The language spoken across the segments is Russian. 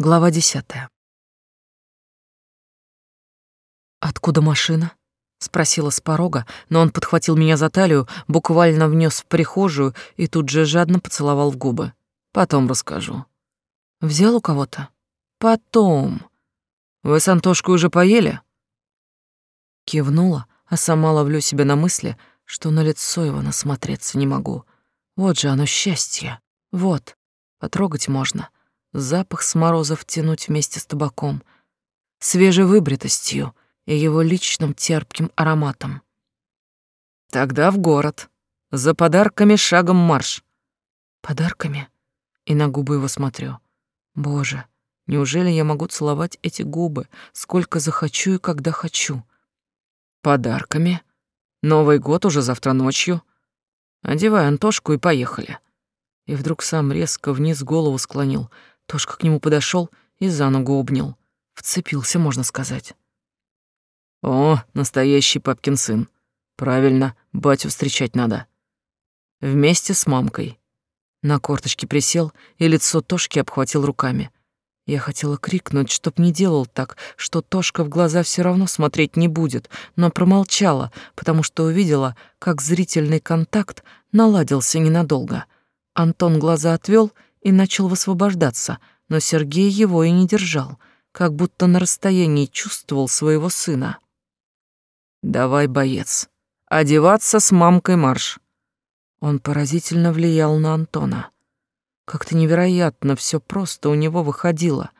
Глава десятая. «Откуда машина?» — спросила с порога, но он подхватил меня за талию, буквально внес в прихожую и тут же жадно поцеловал в губы. «Потом расскажу». «Взял у кого-то?» «Потом. Вы с Антошкой уже поели?» Кивнула, а сама ловлю себя на мысли, что на лицо его насмотреться не могу. Вот же оно счастье. Вот. Потрогать можно запах с мороза втянуть вместе с табаком, свежей выбритостью и его личным терпким ароматом. Тогда в город. За подарками шагом марш. Подарками? И на губы его смотрю. Боже, неужели я могу целовать эти губы, сколько захочу и когда хочу? Подарками? Новый год уже завтра ночью. Одевай Антошку и поехали. И вдруг сам резко вниз голову склонил, Тошка к нему подошел и за ногу обнял. Вцепился, можно сказать. «О, настоящий папкин сын. Правильно, батю встречать надо. Вместе с мамкой». На корточке присел и лицо Тошки обхватил руками. Я хотела крикнуть, чтоб не делал так, что Тошка в глаза все равно смотреть не будет, но промолчала, потому что увидела, как зрительный контакт наладился ненадолго. Антон глаза отвел и начал высвобождаться, но Сергей его и не держал, как будто на расстоянии чувствовал своего сына. «Давай, боец, одеваться с мамкой марш!» Он поразительно влиял на Антона. Как-то невероятно все просто у него выходило.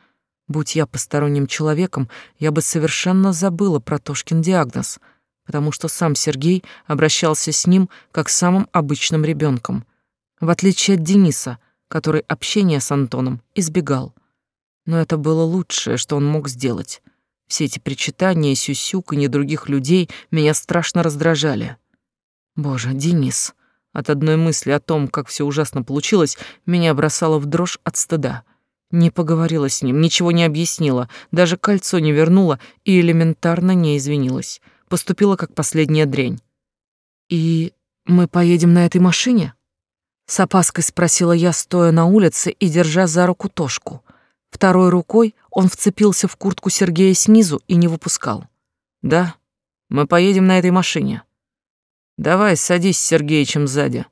Будь я посторонним человеком, я бы совершенно забыла про Тошкин диагноз, потому что сам Сергей обращался с ним как с самым обычным ребенком. В отличие от Дениса — который общение с Антоном избегал. Но это было лучшее, что он мог сделать. Все эти причитания, сюсюканье других людей меня страшно раздражали. Боже, Денис. От одной мысли о том, как все ужасно получилось, меня бросало в дрожь от стыда. Не поговорила с ним, ничего не объяснила, даже кольцо не вернула и элементарно не извинилась. Поступила как последняя дрянь. «И мы поедем на этой машине?» С опаской спросила я, стоя на улице и держа за руку Тошку. Второй рукой он вцепился в куртку Сергея снизу и не выпускал. «Да, мы поедем на этой машине. Давай садись с Сергеичем сзади.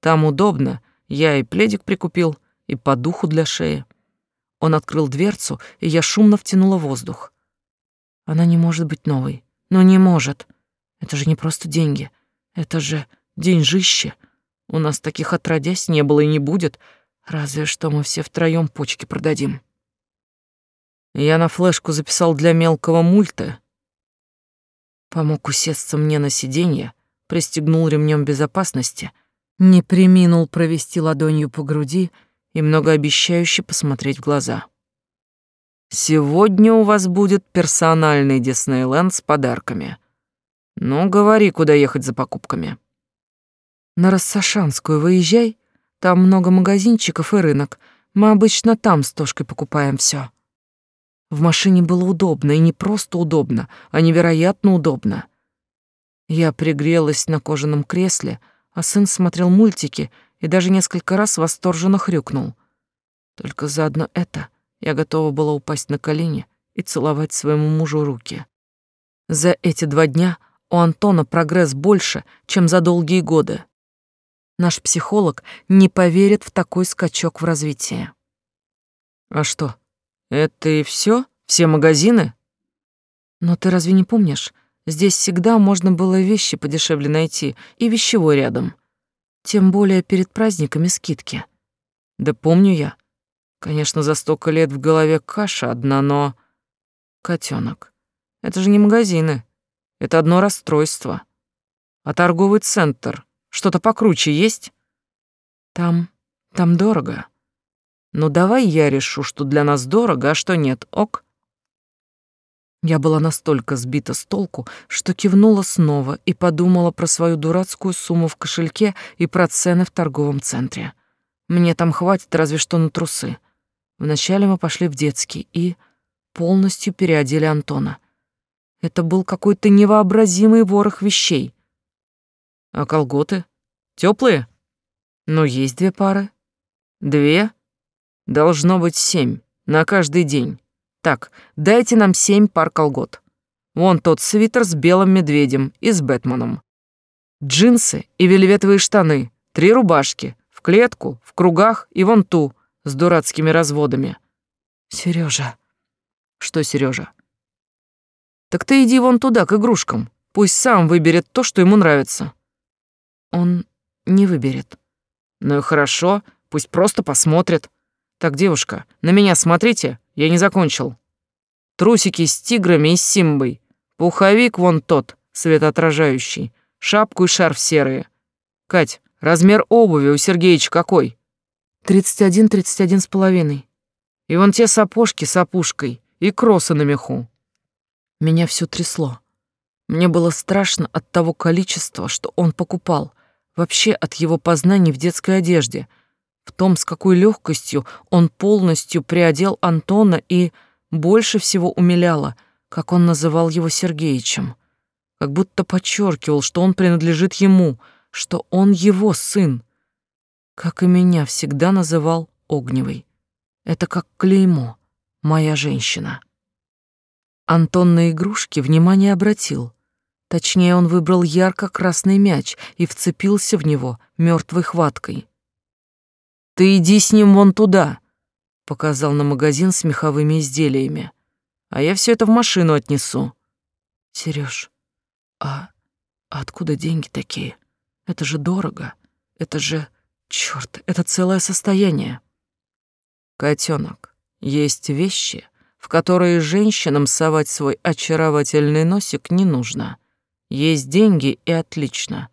Там удобно, я и пледик прикупил, и подуху для шеи». Он открыл дверцу, и я шумно втянула воздух. Она не может быть новой. но не может. Это же не просто деньги. Это же деньжище. У нас таких отродясь не было и не будет, разве что мы все втроём почки продадим. Я на флешку записал для мелкого мульта. Помог усесться мне на сиденье, пристегнул ремнем безопасности, не приминул провести ладонью по груди и многообещающе посмотреть в глаза. «Сегодня у вас будет персональный Диснейленд с подарками. Ну, говори, куда ехать за покупками». На Рассашанскую выезжай, там много магазинчиков и рынок. Мы обычно там с Тошкой покупаем все. В машине было удобно, и не просто удобно, а невероятно удобно. Я пригрелась на кожаном кресле, а сын смотрел мультики и даже несколько раз восторженно хрюкнул. Только заодно это я готова была упасть на колени и целовать своему мужу руки. За эти два дня у Антона прогресс больше, чем за долгие годы. Наш психолог не поверит в такой скачок в развитии. А что? Это и все? Все магазины? Но ты разве не помнишь? Здесь всегда можно было вещи подешевле найти и вещевой рядом. Тем более перед праздниками скидки. Да помню я. Конечно, за столько лет в голове каша одна, но... Котенок. Это же не магазины. Это одно расстройство. А торговый центр что-то покруче есть? Там... там дорого. Ну давай я решу, что для нас дорого, а что нет, ок? Я была настолько сбита с толку, что кивнула снова и подумала про свою дурацкую сумму в кошельке и про цены в торговом центре. Мне там хватит разве что на трусы. Вначале мы пошли в детский и полностью переодели Антона. Это был какой-то невообразимый ворох вещей. А колготы? Теплые? Ну, есть две пары. Две? Должно быть семь. На каждый день. Так, дайте нам семь пар колгот. Вон тот свитер с белым медведем и с Бэтменом. Джинсы и вельветовые штаны, три рубашки, в клетку, в кругах и вон ту, с дурацкими разводами. Сережа. Что, Сережа? Так ты иди вон туда, к игрушкам. Пусть сам выберет то, что ему нравится. Он не выберет. Ну и хорошо, пусть просто посмотрит. Так, девушка, на меня смотрите, я не закончил. Трусики с тиграми и с симбой. Пуховик вон тот, светоотражающий. Шапку и шарф серые. Кать, размер обуви у Сергеича какой? Тридцать один, тридцать один с половиной. И вон те сапожки с опушкой и кроссы на меху. Меня все трясло. Мне было страшно от того количества, что он покупал, вообще от его познаний в детской одежде — в том, с какой легкостью он полностью приодел Антона и больше всего умиляло, как он называл его Сергеичем. Как будто подчеркивал, что он принадлежит ему, что он его сын. Как и меня всегда называл Огневой. Это как клеймо, моя женщина. Антон на игрушки внимание обратил. Точнее, он выбрал ярко-красный мяч и вцепился в него мертвой хваткой. «Ты иди с ним вон туда», — показал на магазин с меховыми изделиями. «А я все это в машину отнесу». «Серёж, а откуда деньги такие? Это же дорого. Это же, чёрт, это целое состояние». «Котёнок, есть вещи, в которые женщинам совать свой очаровательный носик не нужно. Есть деньги и отлично.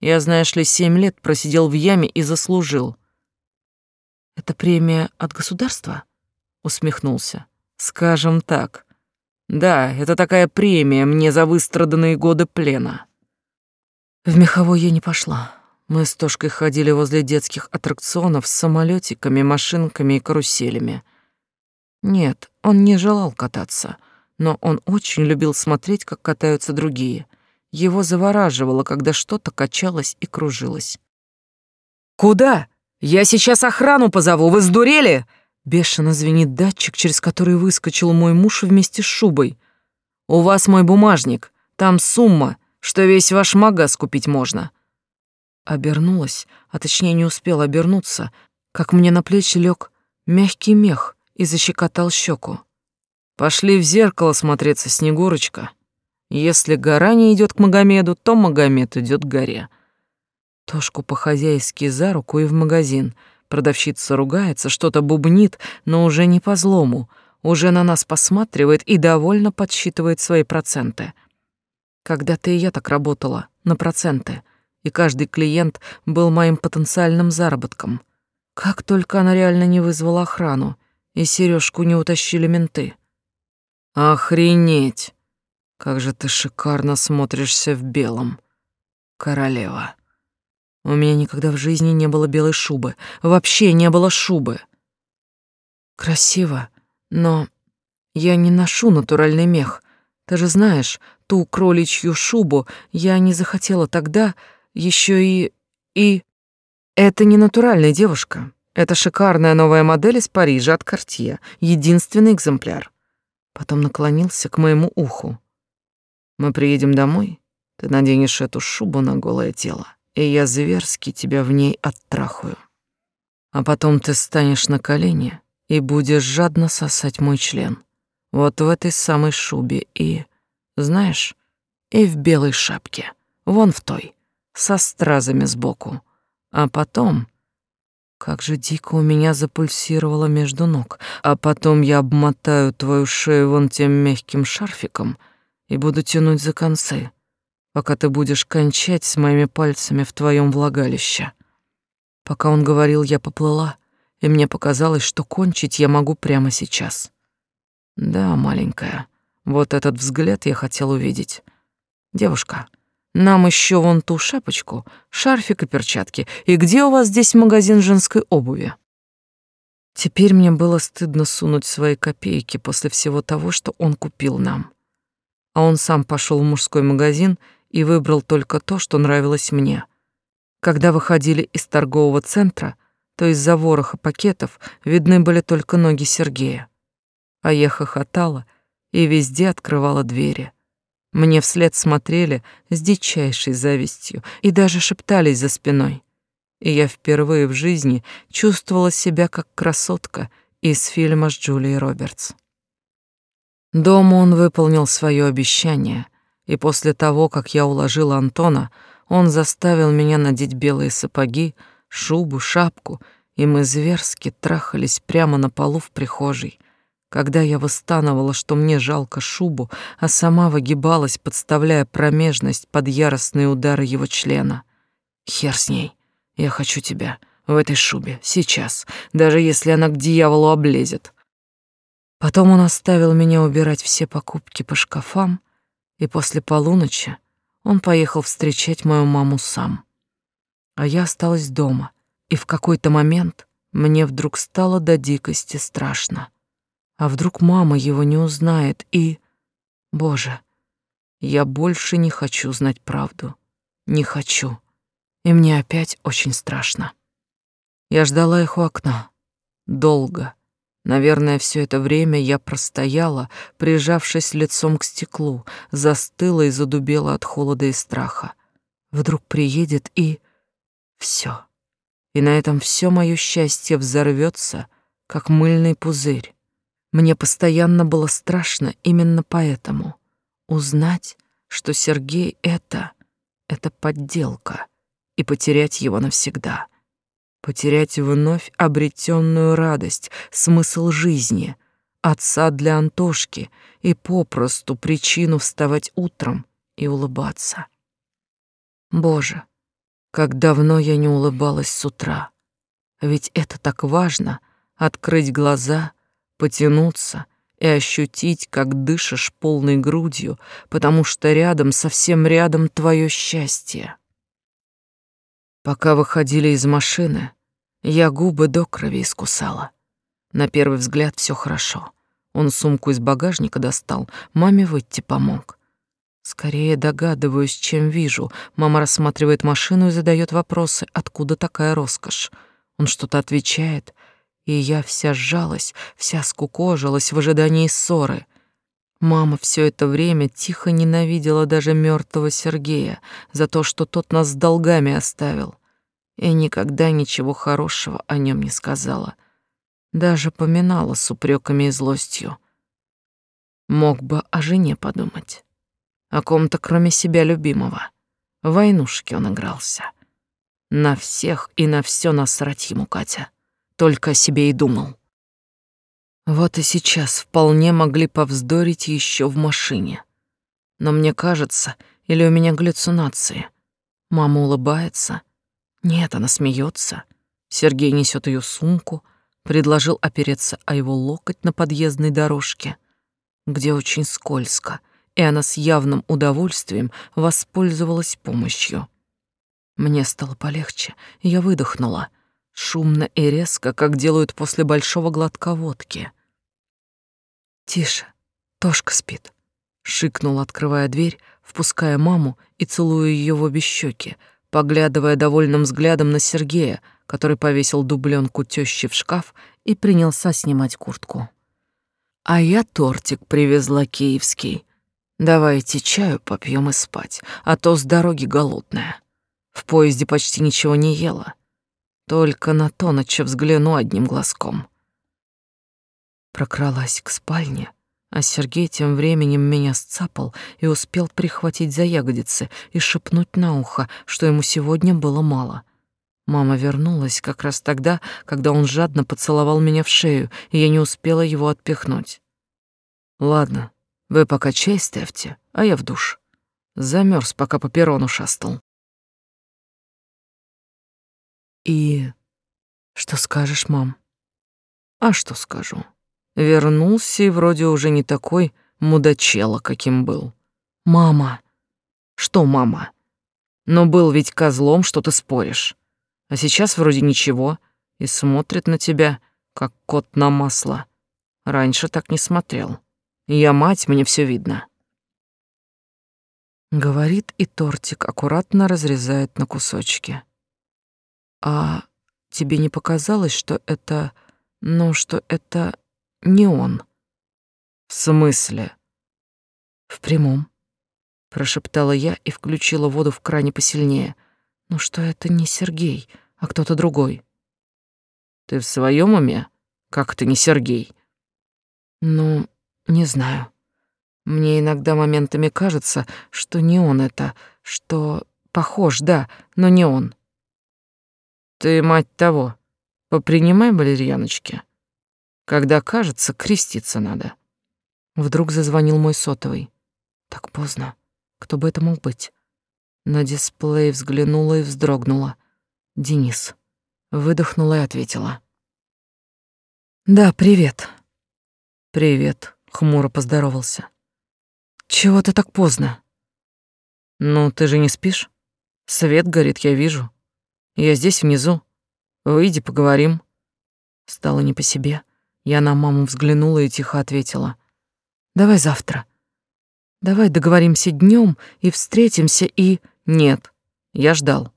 Я, знаешь ли, семь лет просидел в яме и заслужил. Это премия от государства? Усмехнулся. Скажем так. Да, это такая премия мне за выстраданные годы плена. В меховой я не пошла. Мы с Тошкой ходили возле детских аттракционов с самолетиками, машинками и каруселями. Нет, он не желал кататься, но он очень любил смотреть, как катаются другие. Его завораживало, когда что-то качалось и кружилось. «Куда?» «Я сейчас охрану позову, вы сдурели?» Бешено звенит датчик, через который выскочил мой муж вместе с шубой. «У вас мой бумажник, там сумма, что весь ваш магаз купить можно». Обернулась, а точнее не успела обернуться, как мне на плечи лег мягкий мех и защекотал щеку. «Пошли в зеркало смотреться, Снегурочка. Если гора не идет к Магомеду, то Магомед идет к горе». Тошку по-хозяйски за руку и в магазин. Продавщица ругается, что-то бубнит, но уже не по злому, уже на нас посматривает и довольно подсчитывает свои проценты. Когда-то и я так работала, на проценты, и каждый клиент был моим потенциальным заработком. Как только она реально не вызвала охрану, и сережку не утащили менты. Охренеть! Как же ты шикарно смотришься в белом, королева. У меня никогда в жизни не было белой шубы. Вообще не было шубы. Красиво, но я не ношу натуральный мех. Ты же знаешь, ту кроличью шубу я не захотела тогда, еще и... и... Это не натуральная девушка. Это шикарная новая модель из Парижа от Cartier, единственный экземпляр. Потом наклонился к моему уху. Мы приедем домой, ты наденешь эту шубу на голое тело и я зверски тебя в ней оттрахаю. А потом ты станешь на колени и будешь жадно сосать мой член. Вот в этой самой шубе и, знаешь, и в белой шапке, вон в той, со стразами сбоку. А потом... Как же дико у меня запульсировало между ног. А потом я обмотаю твою шею вон тем мягким шарфиком и буду тянуть за концы пока ты будешь кончать с моими пальцами в твоем влагалище. Пока он говорил, я поплыла, и мне показалось, что кончить я могу прямо сейчас. Да, маленькая, вот этот взгляд я хотел увидеть. Девушка, нам еще вон ту шапочку, шарфик и перчатки. И где у вас здесь магазин женской обуви? Теперь мне было стыдно сунуть свои копейки после всего того, что он купил нам. А он сам пошел в мужской магазин и выбрал только то, что нравилось мне. Когда выходили из торгового центра, то из-за вороха пакетов видны были только ноги Сергея. А я хохотала и везде открывала двери. Мне вслед смотрели с дичайшей завистью и даже шептались за спиной. И я впервые в жизни чувствовала себя как красотка из фильма с Джулией Робертс. Дома он выполнил свое обещание, и после того, как я уложила Антона, он заставил меня надеть белые сапоги, шубу, шапку, и мы зверски трахались прямо на полу в прихожей. Когда я выстанывала, что мне жалко шубу, а сама выгибалась, подставляя промежность под яростные удары его члена. Хер с ней. Я хочу тебя в этой шубе, сейчас, даже если она к дьяволу облезет. Потом он оставил меня убирать все покупки по шкафам, и после полуночи он поехал встречать мою маму сам. А я осталась дома, и в какой-то момент мне вдруг стало до дикости страшно. А вдруг мама его не узнает и... Боже, я больше не хочу знать правду. Не хочу. И мне опять очень страшно. Я ждала их у окна. Долго. Наверное, все это время я простояла, прижавшись лицом к стеклу, застыла и задубела от холода и страха. Вдруг приедет и... все. И на этом все мое счастье взорвется, как мыльный пузырь. Мне постоянно было страшно именно поэтому. Узнать, что Сергей — это... это подделка, и потерять его навсегда потерять вновь обретенную радость, смысл жизни, отца для Антошки и попросту причину вставать утром и улыбаться. Боже, как давно я не улыбалась с утра. Ведь это так важно — открыть глаза, потянуться и ощутить, как дышишь полной грудью, потому что рядом, совсем рядом твое счастье. Пока выходили из машины, я губы до крови искусала. На первый взгляд все хорошо. Он сумку из багажника достал, маме выйти помог. Скорее догадываюсь, чем вижу. Мама рассматривает машину и задает вопросы, откуда такая роскошь. Он что-то отвечает, и я вся сжалась, вся скукожилась в ожидании ссоры. Мама все это время тихо ненавидела даже мертвого Сергея за то, что тот нас с долгами оставил, и никогда ничего хорошего о нем не сказала, даже поминала с упреками и злостью. Мог бы о жене подумать, о ком-то кроме себя любимого. В войнушке он игрался. На всех и на все насрать ему, Катя. Только о себе и думал. Вот и сейчас вполне могли повздорить еще в машине. Но мне кажется, или у меня галлюцинации. Мама улыбается. Нет, она смеется. Сергей несет ее сумку, предложил опереться о его локоть на подъездной дорожке, где очень скользко, и она с явным удовольствием воспользовалась помощью. Мне стало полегче, я выдохнула, шумно и резко, как делают после большого глотка водки. «Тише, Тошка спит», — шикнул, открывая дверь, впуская маму и целуя ее в обе щеки, поглядывая довольным взглядом на Сергея, который повесил дубленку тещи в шкаф и принялся снимать куртку. «А я тортик привезла киевский. Давайте чаю попьем и спать, а то с дороги голодная. В поезде почти ничего не ела. Только на то, на что взгляну одним глазком прокралась к спальне, а Сергей тем временем меня сцапал и успел прихватить за ягодицы и шепнуть на ухо, что ему сегодня было мало. Мама вернулась как раз тогда, когда он жадно поцеловал меня в шею, и я не успела его отпихнуть. «Ладно, вы пока чай ставьте, а я в душ. Замерз, пока по перрону шастал». «И что скажешь, мам?» «А что скажу?» Вернулся и вроде уже не такой мудачело, каким был. Мама. Что, мама? Но был ведь козлом, что ты споришь. А сейчас вроде ничего и смотрит на тебя, как кот на масло. Раньше так не смотрел. Я мать, мне все видно. Говорит, и тортик аккуратно разрезает на кусочки. А тебе не показалось, что это... Ну, что это не он?» «В смысле?» «В прямом», — прошептала я и включила воду в кране посильнее. «Ну что это не Сергей, а кто-то другой?» «Ты в своем уме? Как это не Сергей?» «Ну, не знаю. Мне иногда моментами кажется, что не он это, что похож, да, но не он». «Ты, мать того, попринимай валерьяночки. Когда кажется, креститься надо». Вдруг зазвонил мой сотовый. Так поздно. Кто бы это мог быть? На дисплей взглянула и вздрогнула. Денис. Выдохнула и ответила. «Да, привет». «Привет», — хмуро поздоровался. «Чего ты так поздно?» «Ну, ты же не спишь? Свет горит, я вижу. Я здесь внизу. Выйди, поговорим». Стало не по себе. Я на маму взглянула и тихо ответила. Давай завтра. Давай договоримся днем и встретимся и... Нет, я ждал.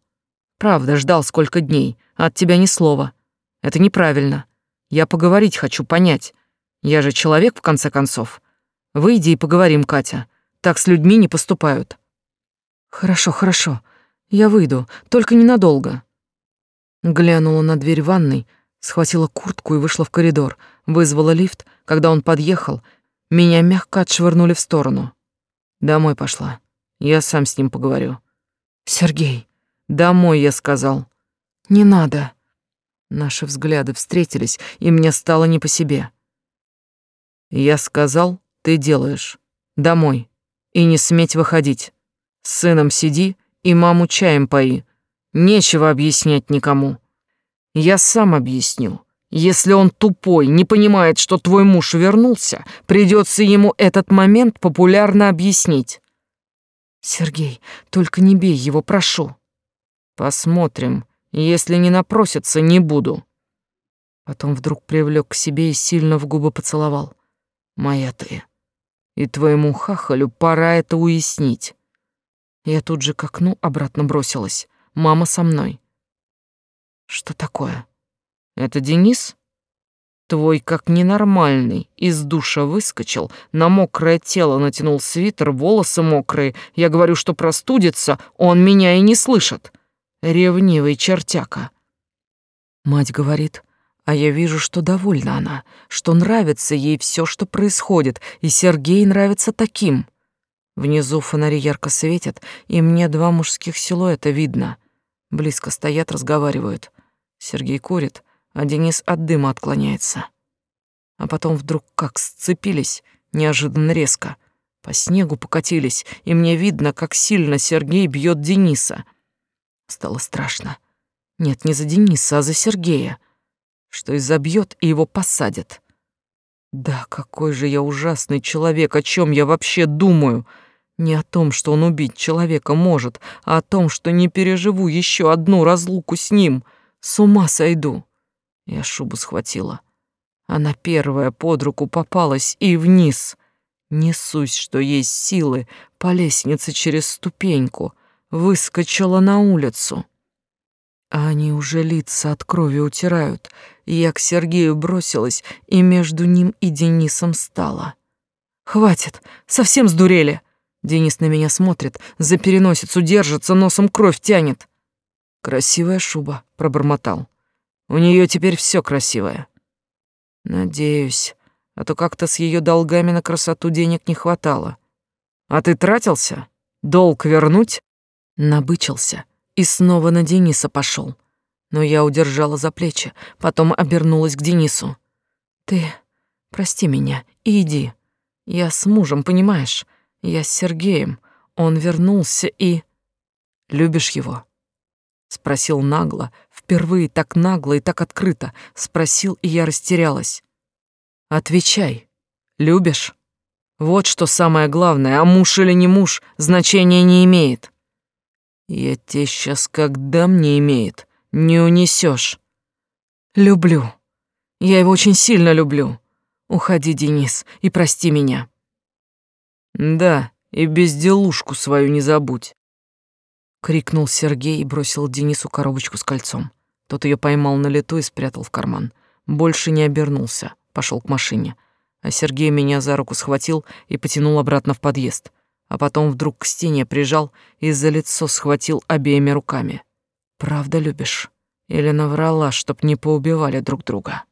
Правда, ждал сколько дней, от тебя ни слова. Это неправильно. Я поговорить хочу, понять. Я же человек, в конце концов. Выйди и поговорим, Катя. Так с людьми не поступают. Хорошо, хорошо. Я выйду, только ненадолго. Глянула на дверь ванной, схватила куртку и вышла в коридор, вызвала лифт. Когда он подъехал, меня мягко отшвырнули в сторону. Домой пошла. Я сам с ним поговорю. Сергей, домой, я сказал. Не надо. Наши взгляды встретились, и мне стало не по себе. Я сказал, ты делаешь. Домой. И не сметь выходить. С сыном сиди и маму чаем пои. Нечего объяснять никому. Я сам объясню. Если он тупой, не понимает, что твой муж вернулся, придется ему этот момент популярно объяснить. Сергей, только не бей его, прошу. Посмотрим. Если не напросится, не буду. Потом вдруг привлек к себе и сильно в губы поцеловал. Моя ты. И твоему хахалю пора это уяснить. Я тут же к окну обратно бросилась. Мама со мной. Что такое? Это Денис? Твой как ненормальный, из душа выскочил, на мокрое тело натянул свитер, волосы мокрые. Я говорю, что простудится, он меня и не слышит. Ревнивый чертяка. Мать говорит, а я вижу, что довольна она, что нравится ей все, что происходит, и Сергей нравится таким. Внизу фонари ярко светят, и мне два мужских силуэта видно. Близко стоят, разговаривают. Сергей курит, а Денис от дыма отклоняется. А потом вдруг как сцепились, неожиданно резко. По снегу покатились, и мне видно, как сильно Сергей бьет Дениса. Стало страшно. Нет, не за Дениса, а за Сергея. Что и забьет, и его посадят. Да, какой же я ужасный человек, о чем я вообще думаю? Не о том, что он убить человека может, а о том, что не переживу еще одну разлуку с ним. С ума сойду. Я шубу схватила. Она первая под руку попалась и вниз. Несусь, что есть силы, по лестнице через ступеньку. Выскочила на улицу. А они уже лица от крови утирают. Я к Сергею бросилась, и между ним и Денисом стала. «Хватит! Совсем сдурели!» Денис на меня смотрит, за переносицу держится, носом кровь тянет. «Красивая шуба», — пробормотал. У нее теперь все красивое. Надеюсь, а то как-то с ее долгами на красоту денег не хватало. А ты тратился? Долг вернуть? Набычился и снова на Дениса пошел. Но я удержала за плечи, потом обернулась к Денису. Ты прости меня и иди. Я с мужем, понимаешь? Я с Сергеем. Он вернулся и... Любишь его? Спросил нагло, впервые так нагло и так открыто. Спросил, и я растерялась. Отвечай. Любишь? Вот что самое главное, а муж или не муж значения не имеет. Я тебе сейчас как дам не имеет, не унесешь. Люблю. Я его очень сильно люблю. Уходи, Денис, и прости меня. Да, и безделушку свою не забудь крикнул Сергей и бросил Денису коробочку с кольцом. Тот ее поймал на лету и спрятал в карман. Больше не обернулся, пошел к машине. А Сергей меня за руку схватил и потянул обратно в подъезд. А потом вдруг к стене прижал и за лицо схватил обеими руками. «Правда любишь?» Или наврала, чтоб не поубивали друг друга.